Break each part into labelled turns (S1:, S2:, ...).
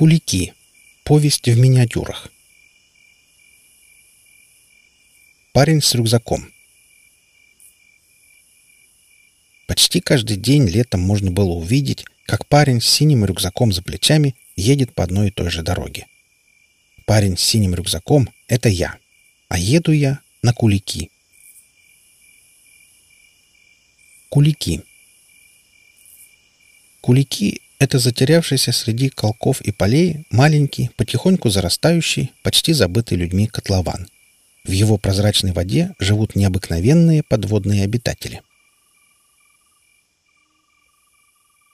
S1: Кулики. Повесть в миниатюрах. Парень с рюкзаком. Почти каждый день летом можно было увидеть, как парень с синим рюкзаком за плечами едет по одной и той же дороге. Парень с синим рюкзаком — это я, а еду я на Кулики. Кулики. Кулики — это затерявшийся среди колков и полей маленький, потихоньку зарастающий, почти забытый людьми котлован. В его прозрачной воде живут необыкновенные подводные обитатели.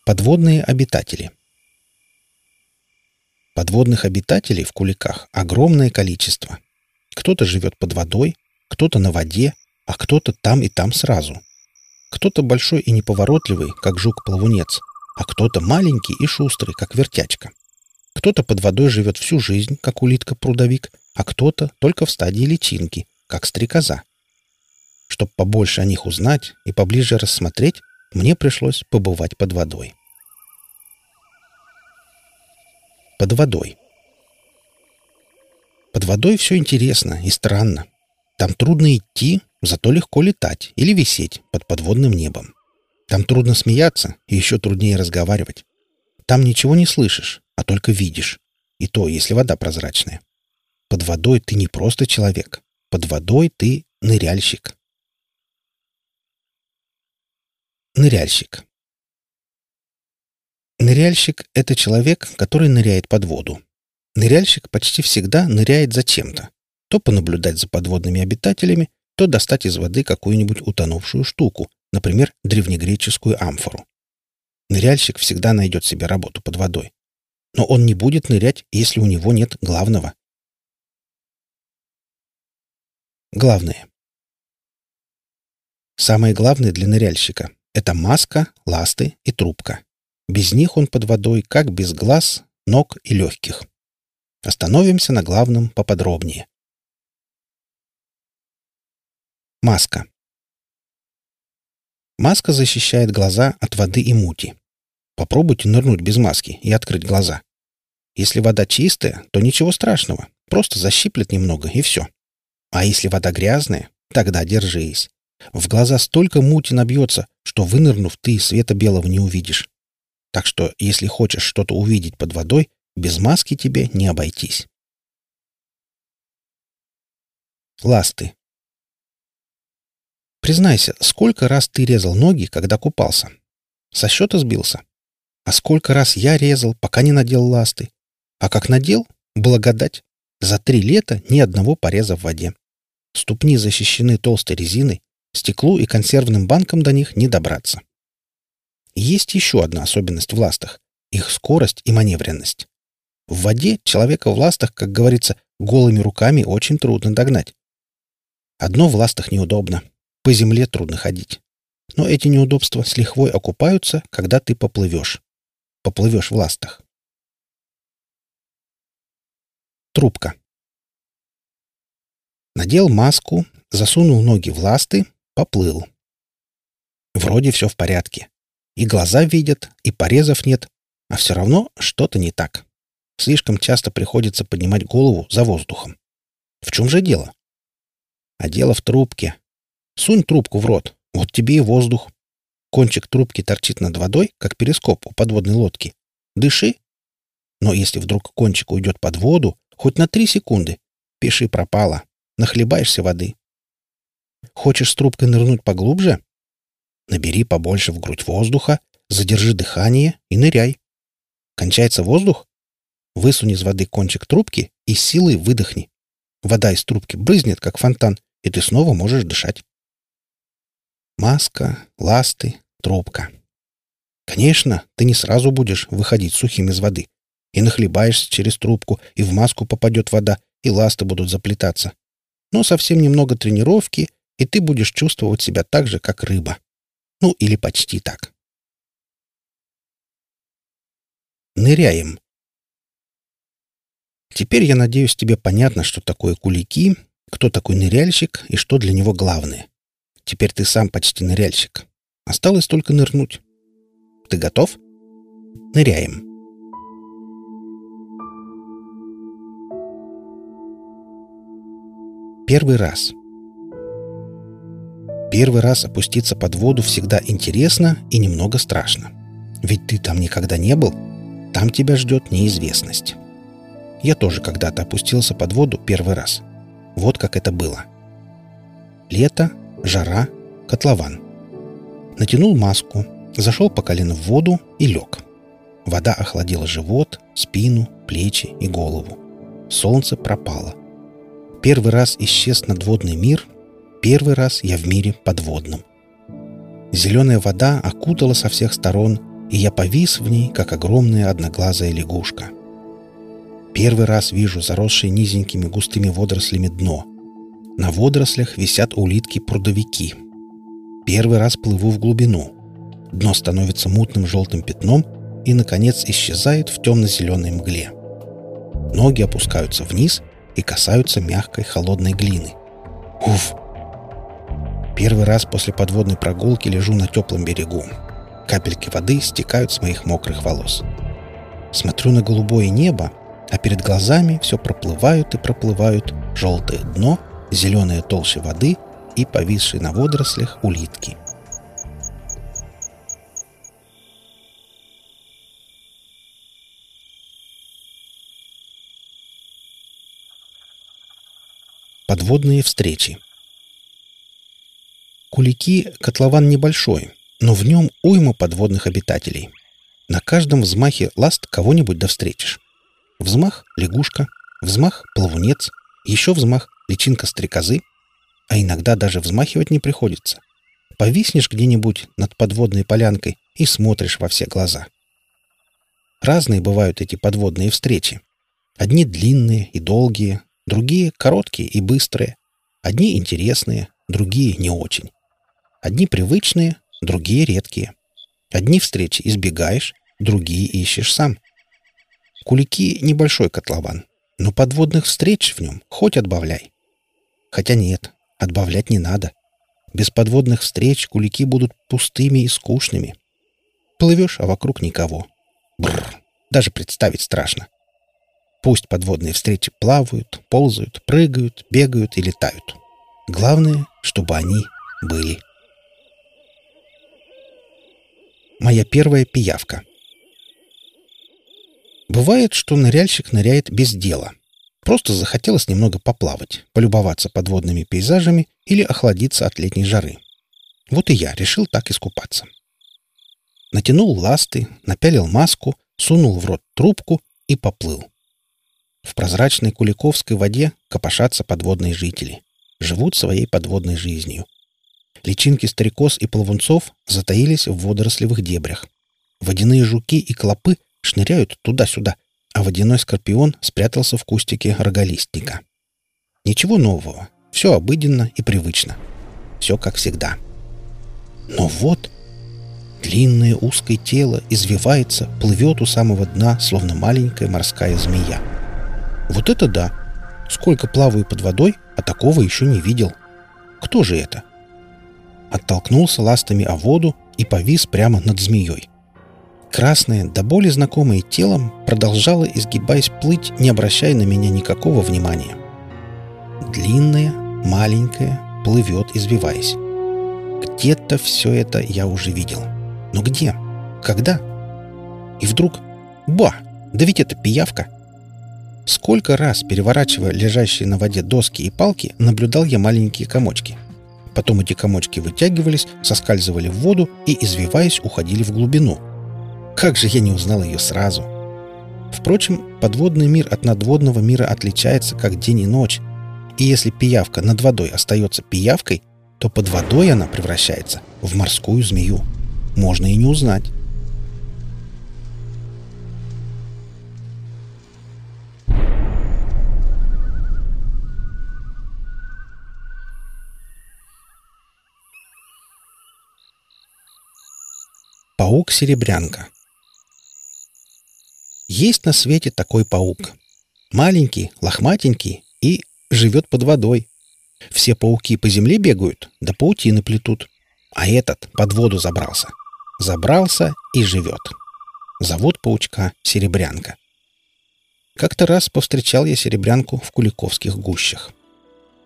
S1: Подводные обитатели Подводных обитателей в куликах огромное количество. Кто-то живет под водой, кто-то на воде, а кто-то там и там сразу. Кто-то большой и неповоротливый, как жук-плавунец, а кто-то маленький и шустрый, как вертячка. Кто-то под водой живет всю жизнь, как улитка-прудовик, а кто-то только в стадии личинки, как стрекоза. Чтобы побольше о них узнать и поближе рассмотреть, мне пришлось побывать под водой. Под водой. Под водой все интересно и странно. Там трудно идти, зато легко летать или висеть под подводным небом. Там трудно смеяться и еще труднее разговаривать. Там ничего не слышишь, а только видишь. И то, если вода прозрачная. Под водой ты не просто человек. Под водой ты ныряльщик. Ныряльщик. Ныряльщик — это человек, который ныряет под воду. Ныряльщик почти всегда ныряет зачем-то. То понаблюдать за подводными обитателями, то достать из воды какую-нибудь утонувшую штуку, например, древнегреческую амфору. Ныряльщик всегда найдет себе работу под водой. Но он не будет нырять, если у него нет главного. Главное. Самое главное для ныряльщика — это маска, ласты и трубка. Без них он под водой, как без глаз, ног и легких. Остановимся на главном поподробнее. Маска. Маска защищает глаза от воды и мути. Попробуйте нырнуть без маски и открыть глаза. Если вода чистая, то ничего страшного. Просто защиплет немного, и все. А если вода грязная, тогда держись. В глаза столько мути набьется, что вынырнув, ты света белого не увидишь. Так что, если хочешь что-то увидеть под водой, без маски тебе не обойтись. Ласты. Признайся, сколько раз ты резал ноги, когда купался? Со счета сбился? А сколько раз я резал, пока не надел ласты? А как надел? Благодать. За три лета ни одного пореза в воде. Ступни защищены толстой резиной, стеклу и консервным банкам до них не добраться. Есть еще одна особенность в ластах — их скорость и маневренность. В воде человека в ластах, как говорится, голыми руками очень трудно догнать. Одно в ластах неудобно по земле трудно ходить. Но эти неудобства с лихвой окупаются, когда ты поплывешь. Поплывешь в ластах. Трубка. Надел маску, засунул ноги в ласты, поплыл. Вроде все в порядке. И глаза видят, и порезов нет, а все равно что-то не так. Слишком часто приходится поднимать голову за воздухом. В чем же дело? А дело в трубке, Сунь трубку в рот. Вот тебе и воздух. Кончик трубки торчит над водой, как перископ у подводной лодки. Дыши. Но если вдруг кончик уйдет под воду, хоть на три секунды, пиши пропало. Нахлебаешься воды. Хочешь с трубкой нырнуть поглубже? Набери побольше в грудь воздуха, задержи дыхание и ныряй. Кончается воздух? Высунь из воды кончик трубки и силой выдохни. Вода из трубки брызнет, как фонтан, и ты снова можешь дышать. Маска, ласты, трубка. Конечно, ты не сразу будешь выходить сухим из воды. И нахлебаешься через трубку, и в маску попадет вода, и ласты будут заплетаться. Но совсем немного тренировки, и ты будешь чувствовать себя так же, как рыба. Ну, или почти так. Ныряем. Теперь, я надеюсь, тебе понятно, что такое кулики, кто такой ныряльщик и что для него главное. Теперь ты сам почти ныряльщик. Осталось только нырнуть. Ты готов? Ныряем. Первый раз. Первый раз опуститься под воду всегда интересно и немного страшно. Ведь ты там никогда не был. Там тебя ждет неизвестность. Я тоже когда-то опустился под воду первый раз. Вот как это было. Лето, жара, котлован. Натянул маску, зашел по колено в воду и лег. Вода охладила живот, спину, плечи и голову. Солнце пропало. Первый раз исчез надводный мир, первый раз я в мире подводном. Зеленая вода окутала со всех сторон, и я повис в ней, как огромная одноглазая лягушка. Первый раз вижу заросшее низенькими густыми водорослями дно. На водорослях висят улитки-прудовики. Первый раз плыву в глубину. Дно становится мутным желтым пятном и, наконец, исчезает в темно-зеленой мгле. Ноги опускаются вниз и касаются мягкой холодной глины. Уф! Первый раз после подводной прогулки лежу на теплом берегу. Капельки воды стекают с моих мокрых волос. Смотрю на голубое небо, а перед глазами все проплывают и проплывают желтое дно, зеленые толщи воды и повисшие на водорослях улитки. Подводные встречи Кулики – котлован небольшой, но в нем уйма подводных обитателей. На каждом взмахе ласт кого-нибудь да встретишь. Взмах — лягушка, взмах — плавунец, еще взмах — личинка стрекозы, а иногда даже взмахивать не приходится. Повиснешь где-нибудь над подводной полянкой и смотришь во все глаза. Разные бывают эти подводные встречи. Одни длинные и долгие, другие короткие и быстрые. Одни интересные, другие не очень. Одни привычные, другие редкие. Одни встречи избегаешь, другие ищешь сам. Кулики — небольшой котлован, но подводных встреч в нем хоть отбавляй. Хотя нет, отбавлять не надо. Без подводных встреч кулики будут пустыми и скучными. Плывешь, а вокруг никого. Бррр, даже представить страшно. Пусть подводные встречи плавают, ползают, прыгают, бегают и летают. Главное, чтобы они были. Моя первая пиявка — Бывает, что ныряльщик ныряет без дела. Просто захотелось немного поплавать, полюбоваться подводными пейзажами или охладиться от летней жары. Вот и я решил так искупаться. Натянул ласты, напялил маску, сунул в рот трубку и поплыл. В прозрачной Куликовской воде копошатся подводные жители. Живут своей подводной жизнью. Личинки стрекоз и плавунцов затаились в водорослевых дебрях. Водяные жуки и клопы шныряют туда-сюда, а водяной скорпион спрятался в кустике роголистника. Ничего нового, все обыденно и привычно. Все как всегда. Но вот длинное узкое тело извивается, плывет у самого дна, словно маленькая морская змея. Вот это да! Сколько плаваю под водой, а такого еще не видел. Кто же это? Оттолкнулся ластами о воду и повис прямо над змеей. Красное, до боли знакомое телом, продолжало, изгибаясь, плыть, не обращая на меня никакого внимания. Длинное, маленькое, плывет, извиваясь. Где-то все это я уже видел. Но где? Когда? И вдруг... Ба! Да ведь это пиявка! Сколько раз, переворачивая лежащие на воде доски и палки, наблюдал я маленькие комочки. Потом эти комочки вытягивались, соскальзывали в воду и, извиваясь, уходили в глубину — как же я не узнал ее сразу? Впрочем, подводный мир от надводного мира отличается как день и ночь. И если пиявка над водой остается пиявкой, то под водой она превращается в морскую змею. Можно и не узнать. Паук-серебрянка есть на свете такой паук. Маленький, лохматенький и живет под водой. Все пауки по земле бегают, да паутины плетут. А этот под воду забрался. Забрался и живет. Зовут паучка Серебрянка. Как-то раз повстречал я Серебрянку в Куликовских гущах.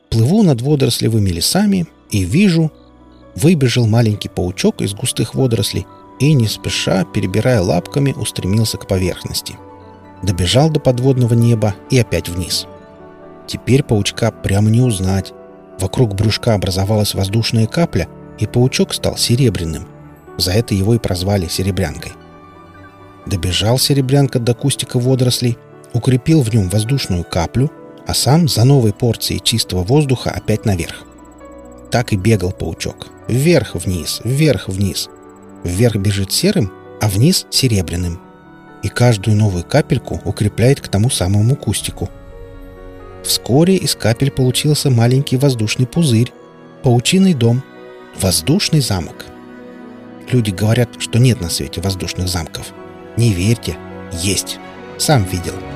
S1: Плыву над водорослевыми лесами и вижу, выбежал маленький паучок из густых водорослей и, не спеша, перебирая лапками, устремился к поверхности. Добежал до подводного неба и опять вниз. Теперь паучка прямо не узнать. Вокруг брюшка образовалась воздушная капля, и паучок стал серебряным. За это его и прозвали серебрянкой. Добежал серебрянка до кустика водорослей, укрепил в нем воздушную каплю, а сам за новой порцией чистого воздуха опять наверх. Так и бегал паучок. Вверх-вниз, вверх-вниз. Вверх бежит серым, а вниз — серебряным. И каждую новую капельку укрепляет к тому самому кустику. Вскоре из капель получился маленький воздушный пузырь, паучиный дом, воздушный замок. Люди говорят, что нет на свете воздушных замков. Не верьте, есть. Сам видел. —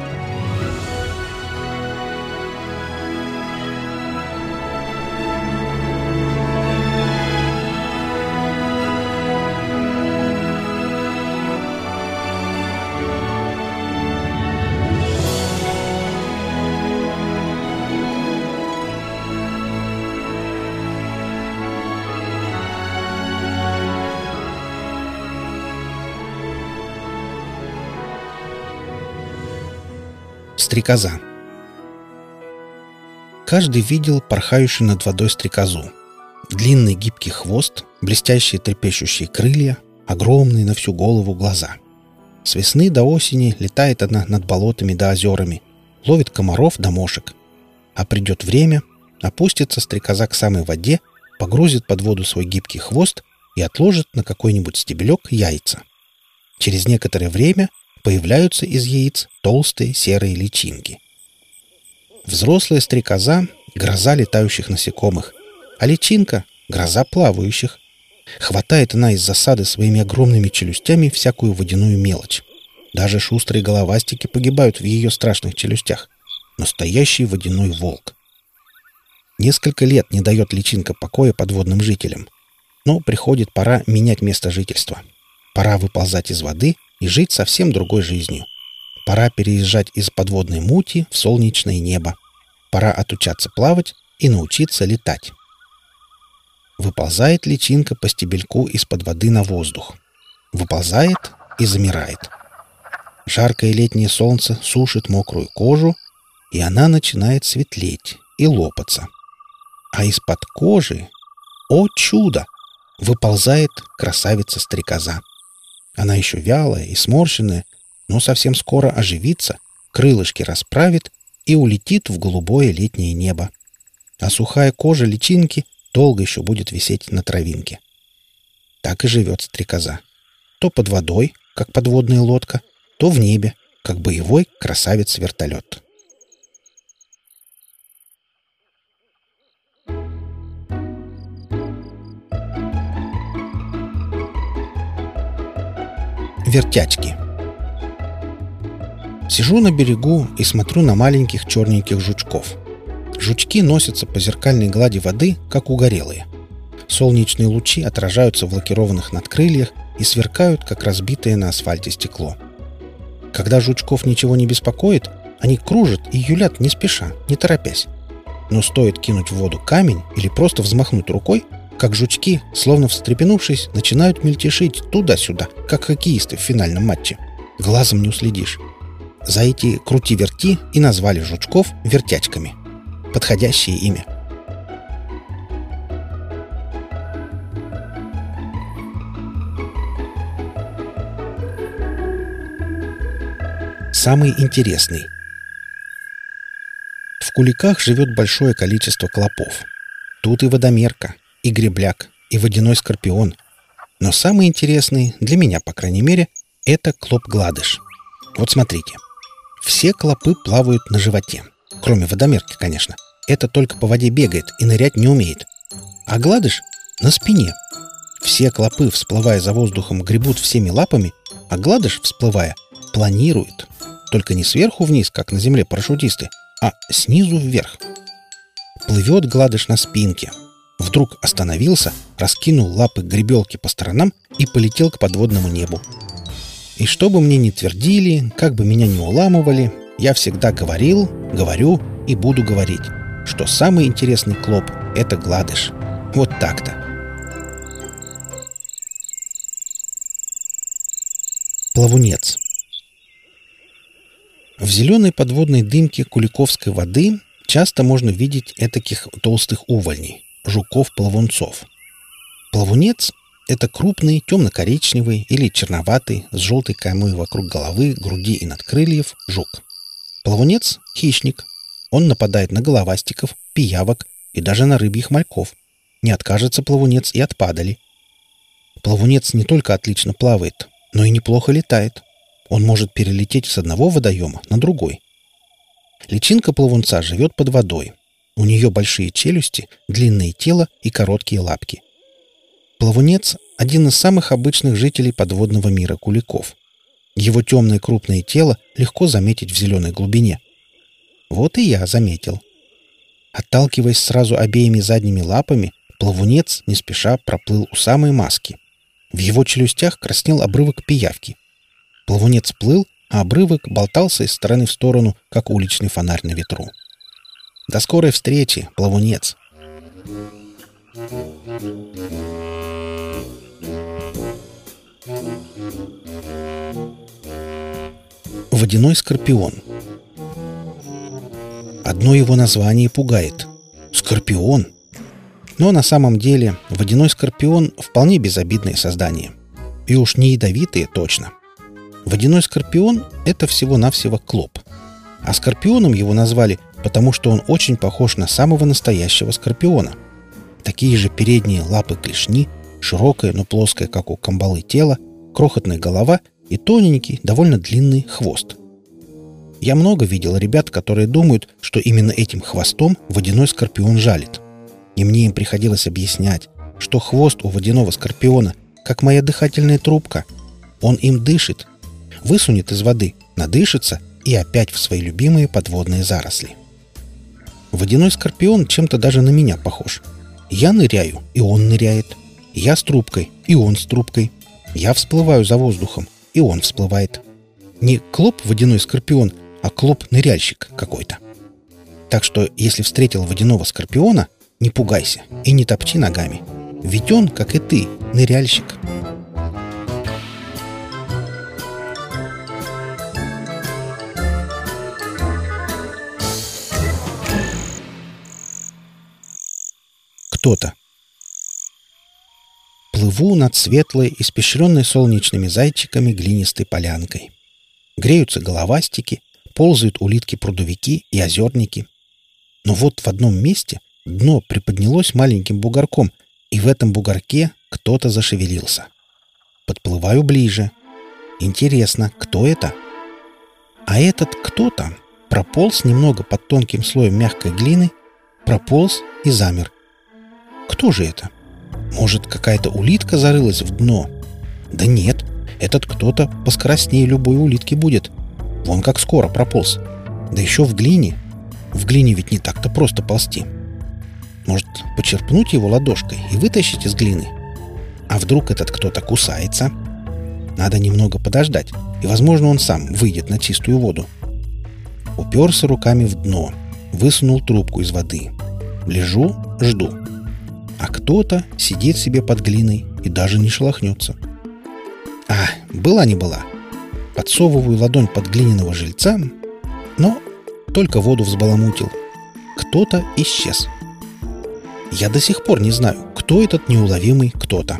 S1: Стрекоза. Каждый видел порхающую над водой стрекозу. Длинный гибкий хвост, блестящие трепещущие крылья, огромные на всю голову глаза. С весны до осени летает она над болотами да озерами, ловит комаров да мошек. А придет время, опустится стрекоза к самой воде, погрузит под воду свой гибкий хвост и отложит на какой-нибудь стебелек яйца. Через некоторое время появляются из яиц толстые серые личинки. Взрослая стрекоза — гроза летающих насекомых, а личинка — гроза плавающих. Хватает она из засады своими огромными челюстями всякую водяную мелочь. Даже шустрые головастики погибают в ее страшных челюстях. Настоящий водяной волк. Несколько лет не дает личинка покоя подводным жителям. Но приходит пора менять место жительства. Пора выползать из воды и жить совсем другой жизнью. Пора переезжать из подводной мути в солнечное небо. Пора отучаться плавать и научиться летать. Выползает личинка по стебельку из-под воды на воздух. Выползает и замирает. Жаркое летнее солнце сушит мокрую кожу, и она начинает светлеть и лопаться. А из-под кожи, о чудо, выползает красавица-стрекоза. Она еще вялая и сморщенная, но совсем скоро оживится, крылышки расправит и улетит в голубое летнее небо. А сухая кожа личинки долго еще будет висеть на травинке. Так и живет стрекоза. То под водой, как подводная лодка, то в небе, как боевой красавец-вертолет. Вертячки. Сижу на берегу и смотрю на маленьких черненьких жучков. Жучки носятся по зеркальной глади воды, как угорелые. Солнечные лучи отражаются в лакированных надкрыльях и сверкают, как разбитое на асфальте стекло. Когда жучков ничего не беспокоит, они кружат и юлят не спеша, не торопясь. Но стоит кинуть в воду камень или просто взмахнуть рукой, как жучки, словно встрепенувшись, начинают мельтешить туда-сюда, как хоккеисты в финальном матче. Глазом не уследишь. За эти крути-верти и назвали жучков вертячками. Подходящее имя. Самый интересный. В куликах живет большое количество клопов. Тут и водомерка, и гребляк, и водяной скорпион. Но самый интересный, для меня, по крайней мере, это клоп-гладыш. Вот смотрите. Все клопы плавают на животе. Кроме водомерки, конечно. Это только по воде бегает и нырять не умеет. А гладыш на спине. Все клопы, всплывая за воздухом, гребут всеми лапами, а гладыш, всплывая, планирует. Только не сверху вниз, как на земле парашютисты, а снизу вверх. Плывет гладыш на спинке, Вдруг остановился, раскинул лапы гребелки по сторонам и полетел к подводному небу. И что бы мне ни твердили, как бы меня ни уламывали, я всегда говорил, говорю и буду говорить. что самый интересный клоп — это гладыш. Вот так-то. Плавунец. В зеленой подводной дымке Куликовской воды часто можно видеть этаких толстых увольней — жуков-плавунцов. Плавунец — это крупный, темно-коричневый или черноватый, с желтой каймой вокруг головы, груди и надкрыльев жук. Плавунец — хищник. Он нападает на головастиков, пиявок и даже на рыбьих мальков. Не откажется плавунец и от падали. Плавунец не только отлично плавает, но и неплохо летает. Он может перелететь с одного водоема на другой. Личинка плавунца живет под водой. У нее большие челюсти, длинное тело и короткие лапки. Плавунец – один из самых обычных жителей подводного мира куликов. Его темное крупное тело легко заметить в зеленой глубине. Вот и я заметил. Отталкиваясь сразу обеими задними лапами, плавунец не спеша проплыл у самой маски. В его челюстях краснел обрывок пиявки. Плавунец плыл, а обрывок болтался из стороны в сторону, как уличный фонарь на ветру. До скорой встречи, плавунец! Водяной скорпион Одно его название пугает. Скорпион но на самом деле водяной скорпион – вполне безобидное создание. И уж не ядовитые точно. Водяной скорпион – это всего-навсего клоп. А скорпионом его назвали, потому что он очень похож на самого настоящего скорпиона. Такие же передние лапы клешни, широкое, но плоское, как у камбалы тело, крохотная голова и тоненький, довольно длинный хвост. Я много видел ребят, которые думают, что именно этим хвостом водяной скорпион жалит и мне им приходилось объяснять, что хвост у водяного скорпиона, как моя дыхательная трубка. Он им дышит, высунет из воды, надышится и опять в свои любимые подводные заросли. Водяной скорпион чем-то даже на меня похож. Я ныряю, и он ныряет. Я с трубкой, и он с трубкой. Я всплываю за воздухом, и он всплывает. Не клоп водяной скорпион, а клоп-ныряльщик какой-то. Так что, если встретил водяного скорпиона, не пугайся и не топчи ногами. Ведь он, как и ты, ныряльщик. Кто-то. Плыву над светлой, испещренной солнечными зайчиками глинистой полянкой. Греются головастики, ползают улитки-прудовики и озерники. Но вот в одном месте Дно приподнялось маленьким бугорком, и в этом бугорке кто-то зашевелился. Подплываю ближе. Интересно, кто это? А этот кто-то прополз немного под тонким слоем мягкой глины, прополз и замер. Кто же это? Может, какая-то улитка зарылась в дно? Да нет, этот кто-то поскоростнее любой улитки будет. Вон как скоро прополз. Да еще в глине. В глине ведь не так-то просто ползти. Может, почерпнуть его ладошкой и вытащить из глины? А вдруг этот кто-то кусается? Надо немного подождать, и, возможно, он сам выйдет на чистую воду. Уперся руками в дно, высунул трубку из воды. Лежу, жду. А кто-то сидит себе под глиной и даже не шелохнется. А, была не была. Подсовываю ладонь под глиняного жильца, но только воду взбаламутил. Кто-то исчез. — я до сих пор не знаю, кто этот неуловимый кто-то.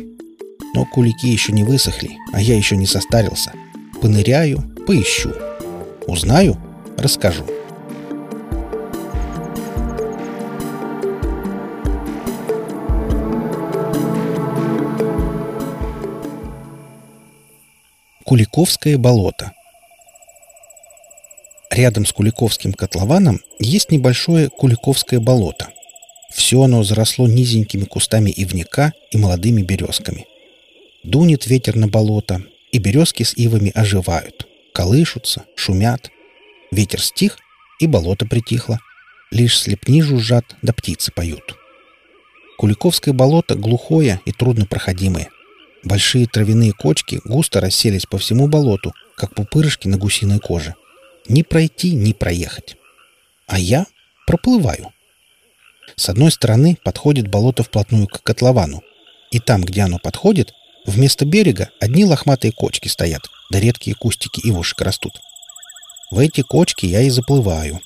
S1: Но кулики еще не высохли, а я еще не состарился. Поныряю, поищу. Узнаю, расскажу. Куликовское болото Рядом с Куликовским котлованом есть небольшое Куликовское болото. Все оно заросло низенькими кустами ивника и молодыми березками. Дунет ветер на болото, и березки с ивами оживают, колышутся, шумят. Ветер стих, и болото притихло. Лишь слепни жужжат, да птицы поют. Куликовское болото глухое и труднопроходимое. Большие травяные кочки густо расселись по всему болоту, как пупырышки на гусиной коже. Ни пройти, ни проехать. А я проплываю. С одной стороны подходит болото вплотную к котловану, и там, где оно подходит, вместо берега одни лохматые кочки стоят, да редкие кустики и ивушек растут. В эти кочки я и заплываю.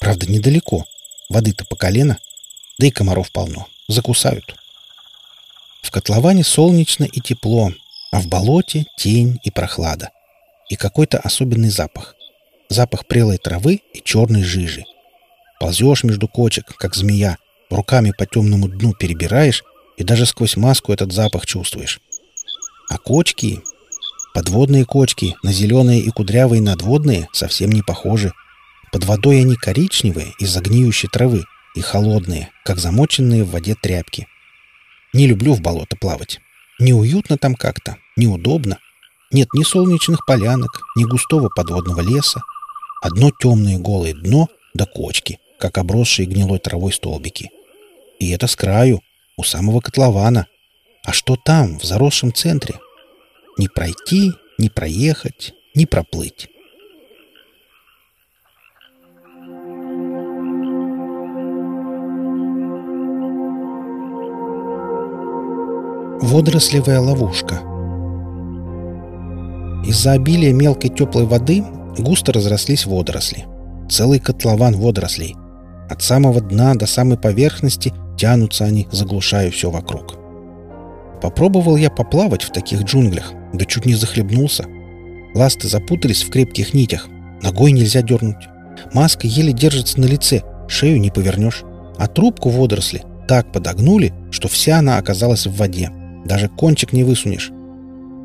S1: Правда, недалеко. Воды-то по колено. Да и комаров полно. Закусают. В котловане солнечно и тепло, а в болоте тень и прохлада. И какой-то особенный запах. Запах прелой травы и черной жижи. Ползешь между кочек, как змея, руками по темному дну перебираешь, и даже сквозь маску этот запах чувствуешь. А кочки, подводные кочки, на зеленые и кудрявые надводные, совсем не похожи. Под водой они коричневые из-за гниющей травы и холодные, как замоченные в воде тряпки. Не люблю в болото плавать. Неуютно там как-то, неудобно. Нет ни солнечных полянок, ни густого подводного леса. Одно темное голое дно да кочки, как обросшие гнилой травой столбики. И это с краю, у самого котлована. А что там, в заросшем центре? Не пройти, не проехать, не проплыть. Водорослевая ловушка. Из-за обилия мелкой теплой воды густо разрослись водоросли. Целый котлован водорослей. От самого дна до самой поверхности тянутся они, заглушая все вокруг. Попробовал я поплавать в таких джунглях, да чуть не захлебнулся. Ласты запутались в крепких нитях. Ногой нельзя дернуть. Маска еле держится на лице, шею не повернешь. А трубку водоросли так подогнули, что вся она оказалась в воде. Даже кончик не высунешь.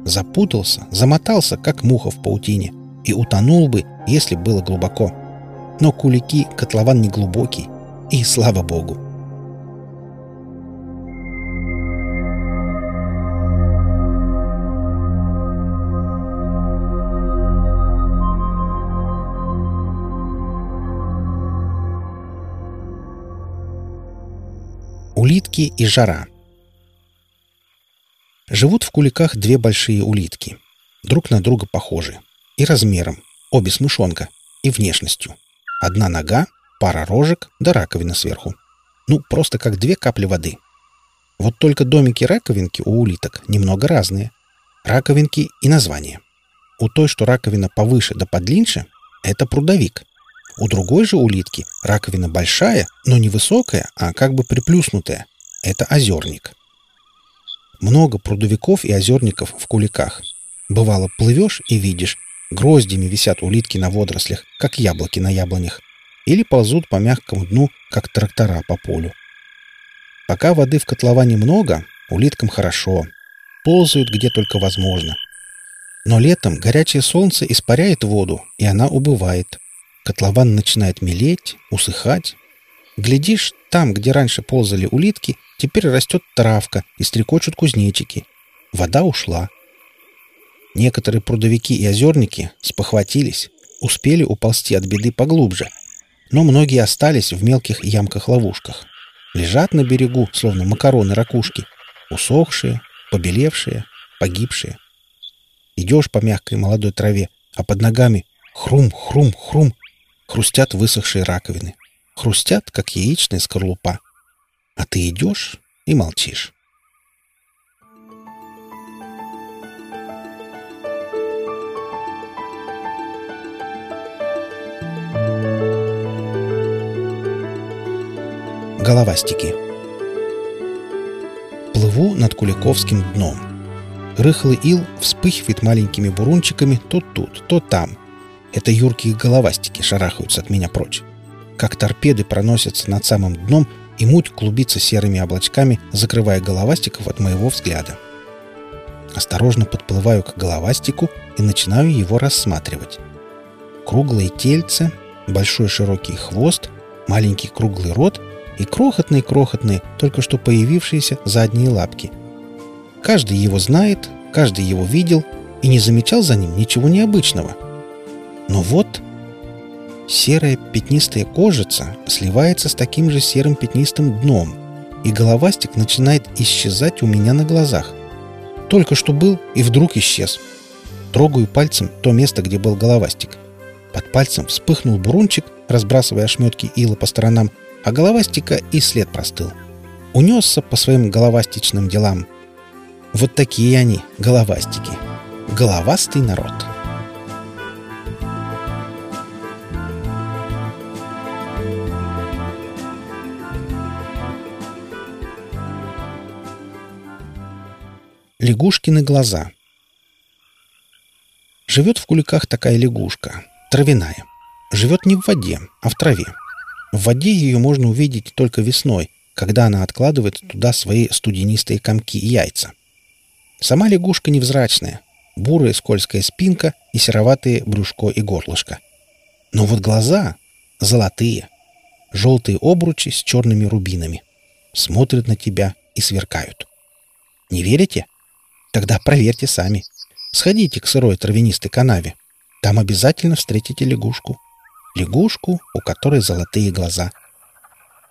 S1: Запутался, замотался, как муха в паутине, и утонул бы, если было глубоко. Но кулики котлован не глубокий, и слава богу. Улитки и жара – Живут в куликах две большие улитки. Друг на друга похожи. И размером. Обе с мышонка. И внешностью. Одна нога, пара рожек да раковина сверху. Ну, просто как две капли воды. Вот только домики-раковинки у улиток немного разные. Раковинки и название. У той, что раковина повыше да подлиннее, это прудовик. У другой же улитки раковина большая, но не высокая, а как бы приплюснутая. Это озерник. Много прудовиков и озерников в куликах. Бывало, плывешь и видишь, гроздями висят улитки на водорослях, как яблоки на яблонях, или ползут по мягкому дну, как трактора по полю. Пока воды в котловане много, улиткам хорошо. Ползают где только возможно. Но летом горячее солнце испаряет воду, и она убывает. Котлован начинает мелеть, усыхать. Глядишь, там, где раньше ползали улитки, Теперь растет травка и стрекочут кузнечики. Вода ушла. Некоторые прудовики и озерники спохватились, успели уползти от беды поглубже, но многие остались в мелких ямках-ловушках. Лежат на берегу, словно макароны-ракушки, усохшие, побелевшие, погибшие. Идешь по мягкой молодой траве, а под ногами хрум-хрум-хрум хрустят высохшие раковины. Хрустят, как яичная скорлупа. А ты идешь и молчишь. Головастики. Плыву над Куликовским дном. Рыхлый ил вспыхивает маленькими бурунчиками то тут, то там. Это юркие головастики шарахаются от меня прочь. Как торпеды проносятся над самым дном — и муть клубится серыми облачками, закрывая головастиков от моего взгляда. Осторожно подплываю к головастику и начинаю его рассматривать. Круглое тельце, большой широкий хвост, маленький круглый рот и крохотные-крохотные, только что появившиеся задние лапки. Каждый его знает, каждый его видел и не замечал за ним ничего необычного. Но вот Серая пятнистая кожица сливается с таким же серым пятнистым дном, и головастик начинает исчезать у меня на глазах. Только что был и вдруг исчез. Трогаю пальцем то место, где был головастик. Под пальцем вспыхнул бурунчик, разбрасывая ошметки ила по сторонам, а головастика и след простыл. Унесся по своим головастичным делам. Вот такие они, головастики. Головастый народ. Лягушкины глаза. Живет в куликах такая лягушка, травяная. Живет не в воде, а в траве. В воде ее можно увидеть только весной, когда она откладывает туда свои студенистые комки и яйца. Сама лягушка невзрачная, бурая скользкая спинка и сероватые брюшко и горлышко. Но вот глаза золотые, желтые обручи с черными рубинами. Смотрят на тебя и сверкают. Не верите? Тогда проверьте сами. Сходите к сырой травянистой канаве. Там обязательно встретите лягушку. Лягушку, у которой золотые глаза.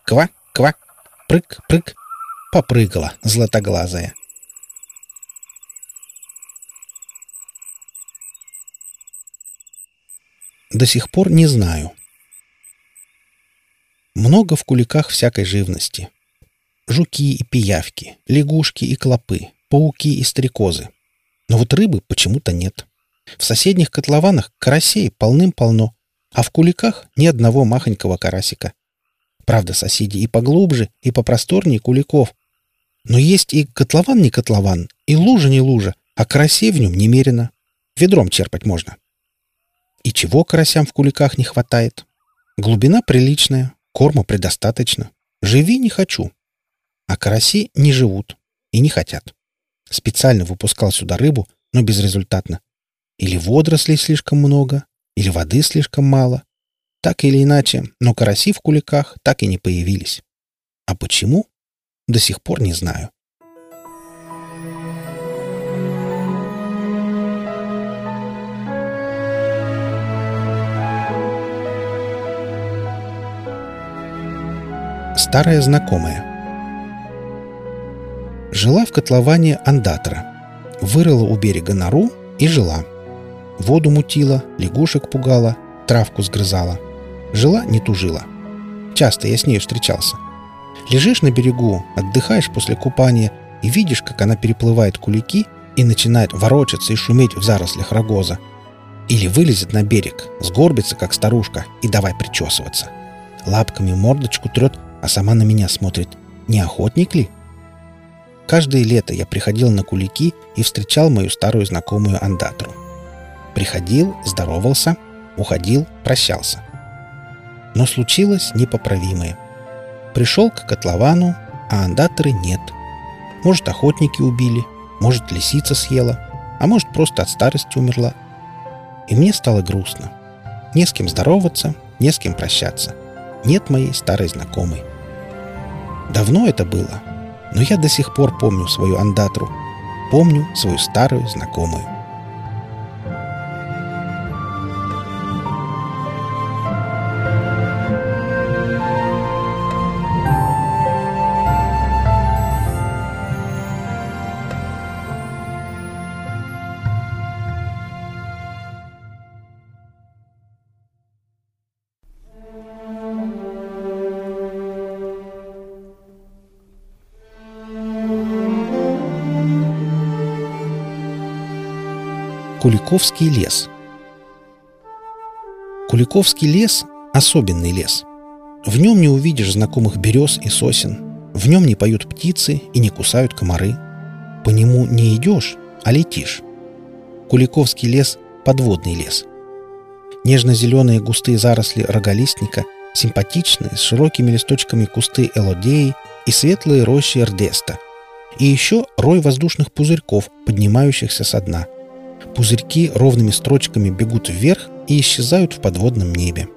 S1: Ква, ква, прыг, прыг. Попрыгала златоглазая. До сих пор не знаю. Много в куликах всякой живности. Жуки и пиявки, лягушки и клопы, пауки и стрекозы. Но вот рыбы почему-то нет. В соседних котлованах карасей полным-полно, а в куликах ни одного махонького карасика. Правда, соседи и поглубже, и попросторнее куликов. Но есть и котлован не котлован, и лужа не лужа, а карасей в нем немерено. Ведром черпать можно. И чего карасям в куликах не хватает? Глубина приличная, корма предостаточно. Живи не хочу. А караси не живут и не хотят. Специально выпускал сюда рыбу, но безрезультатно. Или водорослей слишком много, или воды слишком мало. Так или иначе, но караси в куликах так и не появились. А почему? До сих пор не знаю. Старая знакомая – Жила в котловане андатра. Вырыла у берега нору и жила. Воду мутила, лягушек пугала, травку сгрызала. Жила, не тужила. Часто я с ней встречался. Лежишь на берегу, отдыхаешь после купания и видишь, как она переплывает кулики и начинает ворочаться и шуметь в зарослях рогоза. Или вылезет на берег, сгорбится, как старушка, и давай причесываться. Лапками мордочку трет, а сама на меня смотрит. Не охотник ли? Каждое лето я приходил на кулики и встречал мою старую знакомую андатру. Приходил, здоровался, уходил, прощался. Но случилось непоправимое. Пришел к котловану, а андатры нет. Может, охотники убили, может, лисица съела, а может, просто от старости умерла. И мне стало грустно. Не с кем здороваться, не с кем прощаться. Нет моей старой знакомой. Давно это было, но я до сих пор помню свою андатру. Помню свою старую знакомую. Куликовский лес. Куликовский лес – особенный лес. В нем не увидишь знакомых берез и сосен. В нем не поют птицы и не кусают комары. По нему не идешь, а летишь. Куликовский лес – подводный лес. Нежно-зеленые густые заросли роголистника, симпатичные, с широкими листочками кусты элодеи и светлые рощи эрдеста. И еще рой воздушных пузырьков, поднимающихся со дна – Пузырьки ровными строчками бегут вверх и исчезают в подводном небе.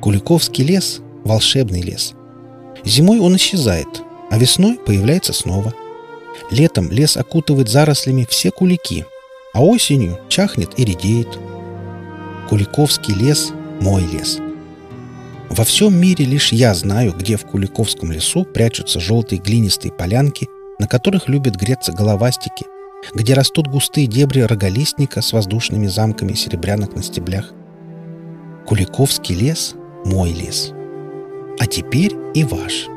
S1: Куликовский лес – волшебный лес. Зимой он исчезает, а весной появляется снова. Летом лес окутывает зарослями все кулики, а осенью чахнет и редеет. Куликовский лес – мой лес. Во всем мире лишь я знаю, где в Куликовском лесу прячутся желтые глинистые полянки, на которых любят греться головастики, где растут густые дебри роголистника с воздушными замками серебрянок на стеблях. Куликовский лес — мой лес. А теперь и ваш.